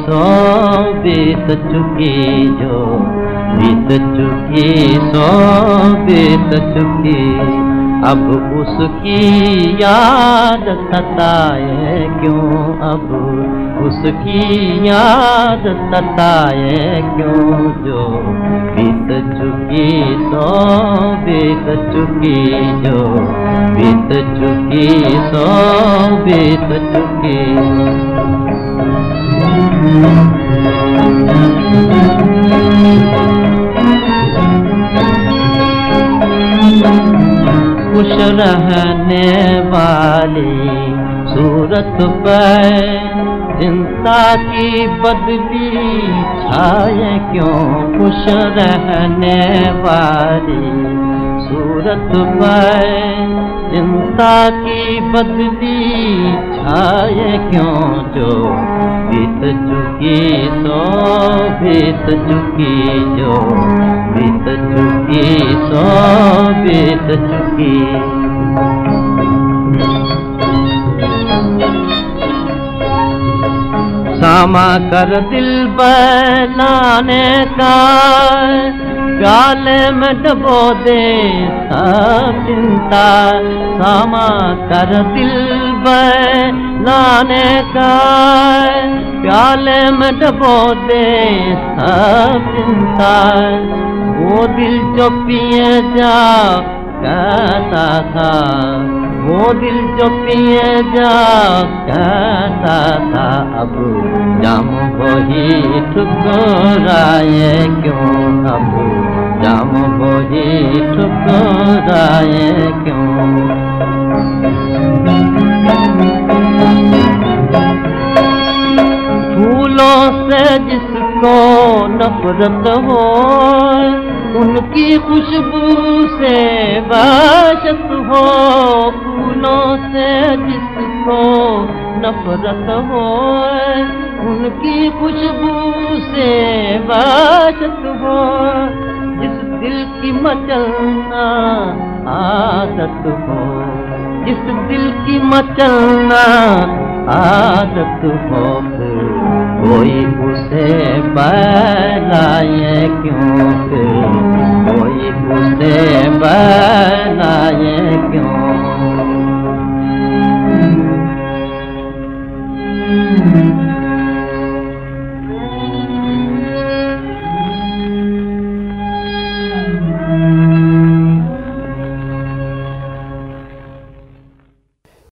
सौ, बीत चुकी जो, बीत चुकी सौ, बीत चुकी। अब उसकी याद सताए क्यों? अब उसकी याद सताए क्यों? जो बीत चुकी सो, बीत चुकी जो, बीत चुकी सौ, बीत चुकी। रहने वाली सूरत पर चिंता की बदली, छाए क्यों खुश रहने वाली सूरत पर चिंता की बदली, छाए क्यों जो बीत चुकी, सो बीत चुकी जो बीत चुकी, सो बीत चुकी। सामा कर दिल बनाने का प्याले में डबो दे चिंता। सामा कर दिल बनाने का, प्याले में डबो दे चिंता। वो दिल जो पिए जा कहता था वो दिल जो पिए जा कहता था अब जाम वही ठुकराए, क्यों अब जाम वही ठुकराए, क्यों? फूलों से जिसको नफरत हो, उनकी खुशबू से बाशत हो, फूलों से जिसको नफरत हो, उनकी खुशबू से बाशत हो, जिस दिल की मचलना आदत हो, जिस दिल की मचलना आदत हो फिर। कोई उसे बनाए क्यों? फिर कोई उसे बना